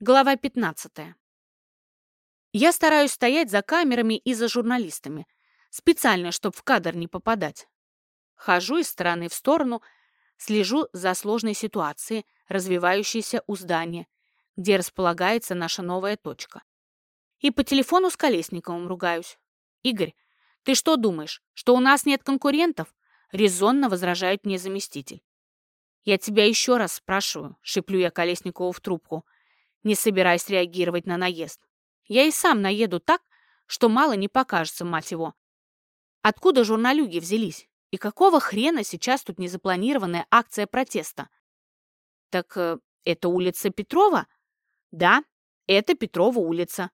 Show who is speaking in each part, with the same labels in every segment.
Speaker 1: Глава 15. Я стараюсь стоять за камерами и за журналистами, специально, чтобы в кадр не попадать. Хожу из стороны в сторону, слежу за сложной ситуацией, развивающейся у здания, где располагается наша новая точка. И по телефону с Колесниковым ругаюсь. «Игорь, ты что думаешь, что у нас нет конкурентов?» Резонно возражает мне заместитель. «Я тебя еще раз спрашиваю», — шиплю я Колесникову в трубку — не собираясь реагировать на наезд. Я и сам наеду так, что мало не покажется, мать его. Откуда журналюги взялись? И какого хрена сейчас тут незапланированная акция протеста? Так э, это улица Петрова? Да, это Петрова улица.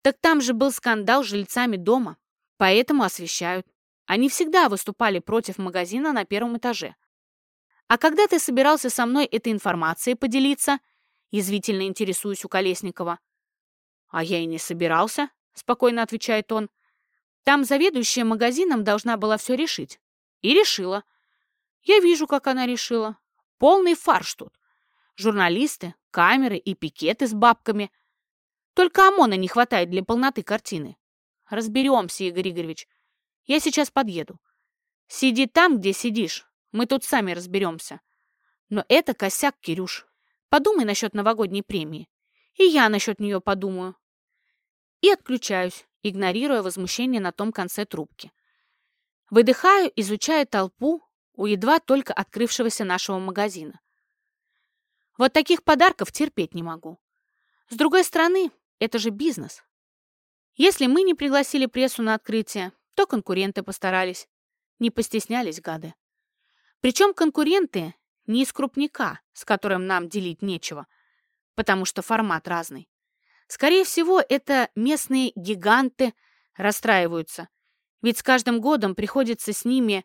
Speaker 1: Так там же был скандал с жильцами дома, поэтому освещают. Они всегда выступали против магазина на первом этаже. А когда ты собирался со мной этой информацией поделиться, Язвительно интересуюсь у Колесникова. «А я и не собирался», — спокойно отвечает он. «Там заведующая магазином должна была все решить. И решила. Я вижу, как она решила. Полный фарш тут. Журналисты, камеры и пикеты с бабками. Только ОМОНа не хватает для полноты картины. Разберемся, Игорь Игоревич. Я сейчас подъеду. Сиди там, где сидишь. Мы тут сами разберемся. Но это косяк, Кирюш. Подумай насчет новогодней премии. И я насчет нее подумаю. И отключаюсь, игнорируя возмущение на том конце трубки. Выдыхаю, изучая толпу у едва только открывшегося нашего магазина. Вот таких подарков терпеть не могу. С другой стороны, это же бизнес. Если мы не пригласили прессу на открытие, то конкуренты постарались. Не постеснялись гады. Причем конкуренты не из крупника, с которым нам делить нечего, потому что формат разный. Скорее всего, это местные гиганты расстраиваются, ведь с каждым годом приходится с ними,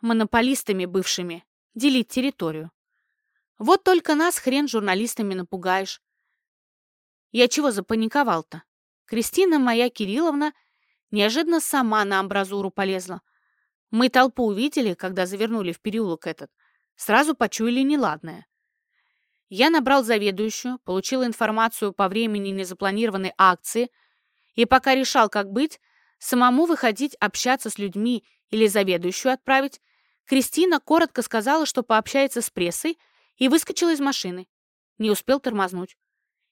Speaker 1: монополистами бывшими, делить территорию. Вот только нас хрен журналистами напугаешь. Я чего запаниковал-то? Кристина моя Кирилловна неожиданно сама на амбразуру полезла. Мы толпу увидели, когда завернули в переулок этот. Сразу почуяли неладное. Я набрал заведующую, получил информацию по времени незапланированной акции и пока решал, как быть, самому выходить общаться с людьми или заведующую отправить, Кристина коротко сказала, что пообщается с прессой, и выскочила из машины. Не успел тормознуть.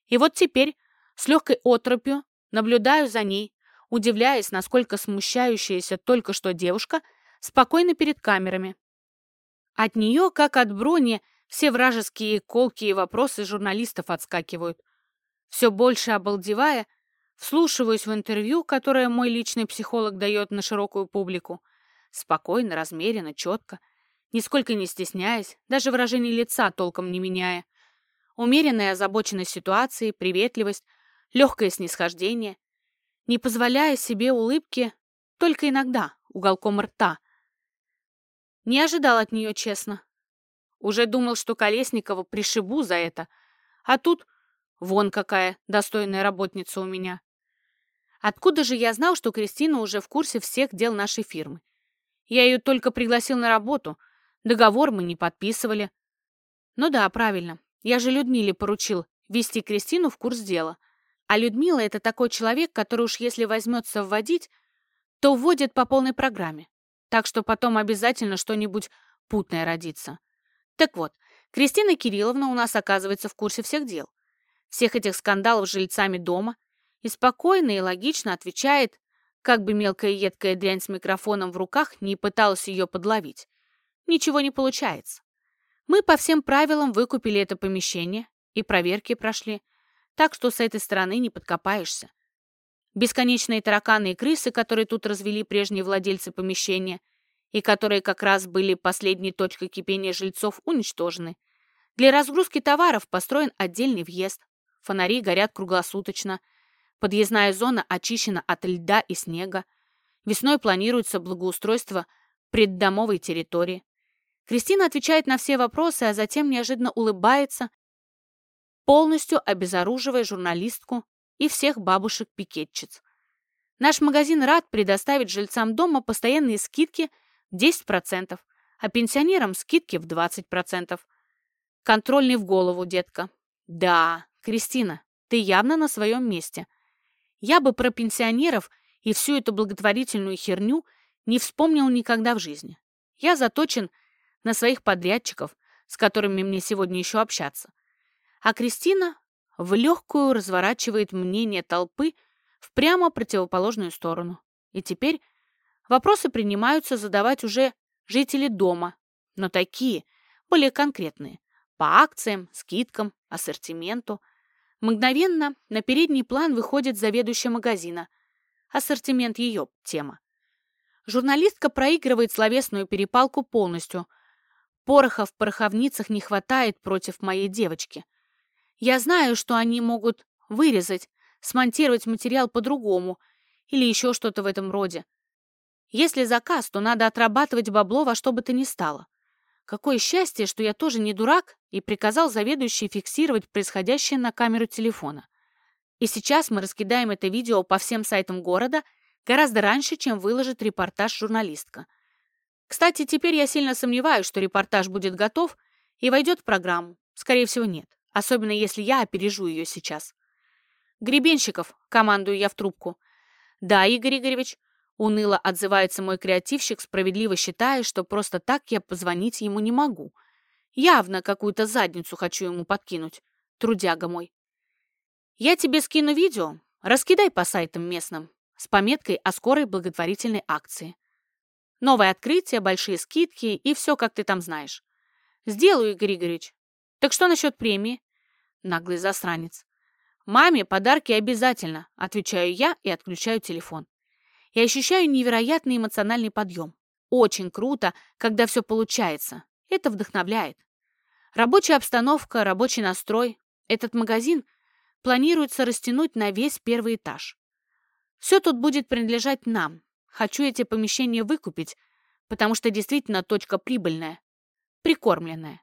Speaker 1: И вот теперь, с легкой отропью, наблюдаю за ней, удивляясь, насколько смущающаяся только что девушка спокойно перед камерами. От нее, как от брони, все вражеские колкие вопросы журналистов отскакивают. Все больше обалдевая, вслушиваюсь в интервью, которое мой личный психолог дает на широкую публику. Спокойно, размеренно, четко, нисколько не стесняясь, даже выражение лица толком не меняя. Умеренная озабоченность ситуации, приветливость, легкое снисхождение, не позволяя себе улыбки только иногда, уголком рта, не ожидал от нее, честно. Уже думал, что Колесникова пришибу за это. А тут вон какая достойная работница у меня. Откуда же я знал, что Кристина уже в курсе всех дел нашей фирмы? Я ее только пригласил на работу. Договор мы не подписывали. Ну да, правильно. Я же Людмиле поручил вести Кристину в курс дела. А Людмила — это такой человек, который уж если возьмется вводить, то вводит по полной программе. Так что потом обязательно что-нибудь путное родится. Так вот, Кристина Кирилловна у нас оказывается в курсе всех дел. Всех этих скандалов с жильцами дома. И спокойно и логично отвечает, как бы мелкая едкая дрянь с микрофоном в руках не пыталась ее подловить. Ничего не получается. Мы по всем правилам выкупили это помещение и проверки прошли, так что с этой стороны не подкопаешься. Бесконечные тараканы и крысы, которые тут развели прежние владельцы помещения, и которые как раз были последней точкой кипения жильцов, уничтожены. Для разгрузки товаров построен отдельный въезд. Фонари горят круглосуточно. Подъездная зона очищена от льда и снега. Весной планируется благоустройство преддомовой территории. Кристина отвечает на все вопросы, а затем неожиданно улыбается, полностью обезоруживая журналистку и всех бабушек-пикетчиц. Наш магазин рад предоставить жильцам дома постоянные скидки 10%, а пенсионерам скидки в 20%. Контрольный в голову, детка. Да, Кристина, ты явно на своем месте. Я бы про пенсионеров и всю эту благотворительную херню не вспомнил никогда в жизни. Я заточен на своих подрядчиков, с которыми мне сегодня еще общаться. А Кристина в легкую разворачивает мнение толпы в прямо противоположную сторону. И теперь вопросы принимаются задавать уже жители дома, но такие, более конкретные, по акциям, скидкам, ассортименту. Мгновенно на передний план выходит заведующая магазина. Ассортимент ее тема. Журналистка проигрывает словесную перепалку полностью. Пороха в пороховницах не хватает против моей девочки. Я знаю, что они могут вырезать, смонтировать материал по-другому или еще что-то в этом роде. Если заказ, то надо отрабатывать бабло во что бы то ни стало. Какое счастье, что я тоже не дурак и приказал заведующей фиксировать происходящее на камеру телефона. И сейчас мы раскидаем это видео по всем сайтам города гораздо раньше, чем выложит репортаж журналистка. Кстати, теперь я сильно сомневаюсь, что репортаж будет готов и войдет в программу. Скорее всего, нет. Особенно, если я опережу ее сейчас. «Гребенщиков», — командую я в трубку. «Да, Игорь Игоревич», Уныло отзывается мой креативщик, справедливо считая, что просто так я позвонить ему не могу. Явно какую-то задницу хочу ему подкинуть. Трудяга мой. Я тебе скину видео, раскидай по сайтам местным с пометкой о скорой благотворительной акции. Новое открытие, большие скидки и все, как ты там знаешь. Сделаю, Игорь Игоревич. Так что насчет премии? Наглый засранец. Маме подарки обязательно, отвечаю я и отключаю телефон и ощущаю невероятный эмоциональный подъем. Очень круто, когда все получается. Это вдохновляет. Рабочая обстановка, рабочий настрой. Этот магазин планируется растянуть на весь первый этаж. Все тут будет принадлежать нам. Хочу эти помещения выкупить, потому что действительно точка прибыльная, прикормленная.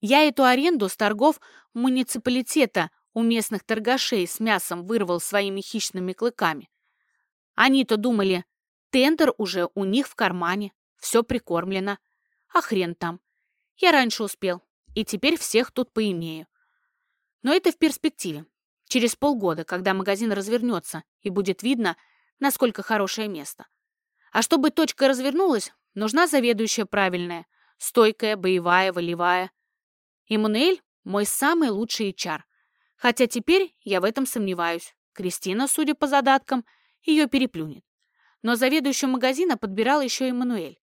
Speaker 1: Я эту аренду с торгов муниципалитета у местных торгашей с мясом вырвал своими хищными клыками. Они-то думали, тендер уже у них в кармане, все прикормлено. А хрен там. Я раньше успел, и теперь всех тут поимею. Но это в перспективе. Через полгода, когда магазин развернется, и будет видно, насколько хорошее место. А чтобы точка развернулась, нужна заведующая правильная, стойкая, боевая, волевая. Эммануэль – мой самый лучший HR. Хотя теперь я в этом сомневаюсь. Кристина, судя по задаткам – ее переплюнет. Но заведующую магазина подбирал еще и Мануэль.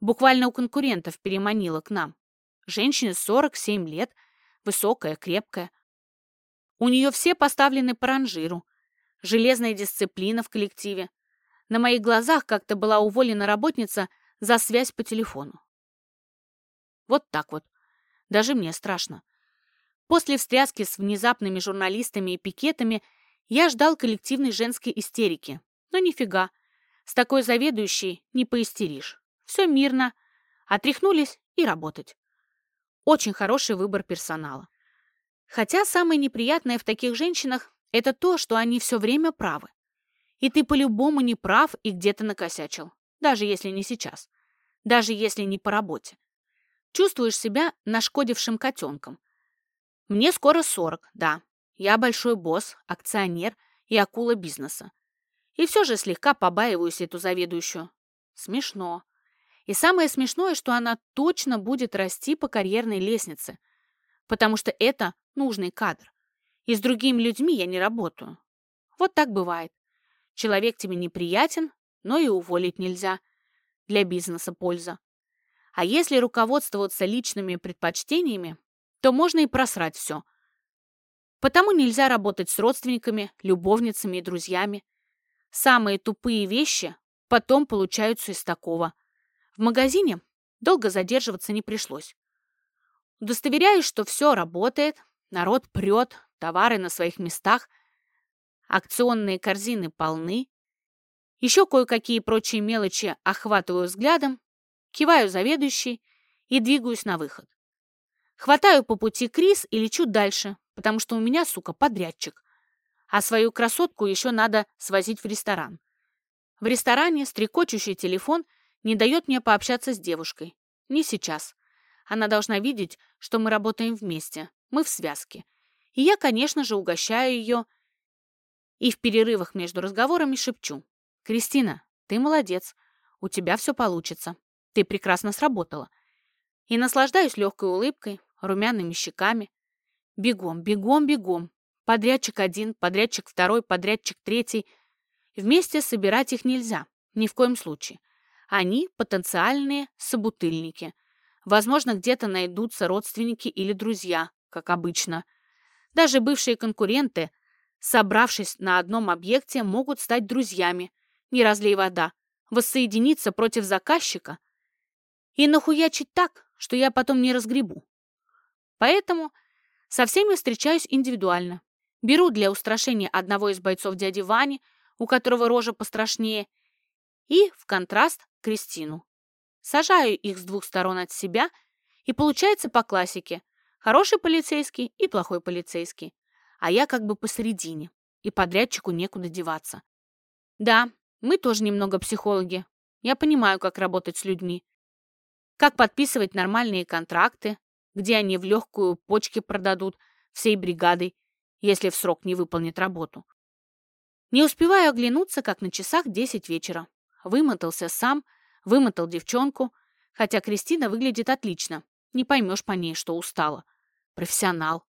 Speaker 1: Буквально у конкурентов переманила к нам. Женщине 47 лет, высокая, крепкая. У нее все поставлены по ранжиру. Железная дисциплина в коллективе. На моих глазах как-то была уволена работница за связь по телефону. Вот так вот. Даже мне страшно. После встряски с внезапными журналистами и пикетами я ждал коллективной женской истерики. Но нифига. С такой заведующей не поистеришь. Все мирно. Отряхнулись и работать. Очень хороший выбор персонала. Хотя самое неприятное в таких женщинах – это то, что они все время правы. И ты по-любому не прав и где-то накосячил. Даже если не сейчас. Даже если не по работе. Чувствуешь себя нашкодившим котенком. Мне скоро 40, да. Я большой босс, акционер и акула бизнеса. И все же слегка побаиваюсь эту заведующую. Смешно. И самое смешное, что она точно будет расти по карьерной лестнице, потому что это нужный кадр. И с другими людьми я не работаю. Вот так бывает. Человек тебе неприятен, но и уволить нельзя. Для бизнеса польза. А если руководствоваться личными предпочтениями, то можно и просрать все, Потому нельзя работать с родственниками, любовницами и друзьями. Самые тупые вещи потом получаются из такого. В магазине долго задерживаться не пришлось. Удостоверяюсь, что все работает, народ прет, товары на своих местах, акционные корзины полны. Еще кое-какие прочие мелочи охватываю взглядом, киваю заведующий и двигаюсь на выход. Хватаю по пути Крис и лечу дальше, потому что у меня, сука, подрядчик. А свою красотку еще надо свозить в ресторан. В ресторане стрекочущий телефон не дает мне пообщаться с девушкой. Не сейчас. Она должна видеть, что мы работаем вместе, мы в связке. И я, конечно же, угощаю ее и в перерывах между разговорами шепчу. «Кристина, ты молодец. У тебя все получится. Ты прекрасно сработала». И наслаждаюсь легкой улыбкой, румяными щеками. Бегом, бегом, бегом. Подрядчик один, подрядчик второй, подрядчик третий. Вместе собирать их нельзя. Ни в коем случае. Они потенциальные собутыльники. Возможно, где-то найдутся родственники или друзья, как обычно. Даже бывшие конкуренты, собравшись на одном объекте, могут стать друзьями. Не разлей вода. Воссоединиться против заказчика и нахуячить так, что я потом не разгребу. Поэтому со всеми встречаюсь индивидуально. Беру для устрашения одного из бойцов дяди Вани, у которого рожа пострашнее, и, в контраст, Кристину. Сажаю их с двух сторон от себя, и получается по классике. Хороший полицейский и плохой полицейский. А я как бы посередине, и подрядчику некуда деваться. Да, мы тоже немного психологи. Я понимаю, как работать с людьми. Как подписывать нормальные контракты, где они в легкую почки продадут всей бригадой, если в срок не выполнит работу. Не успеваю оглянуться, как на часах 10 вечера. Вымотался сам, вымотал девчонку, хотя Кристина выглядит отлично. Не поймешь по ней, что устала. Профессионал.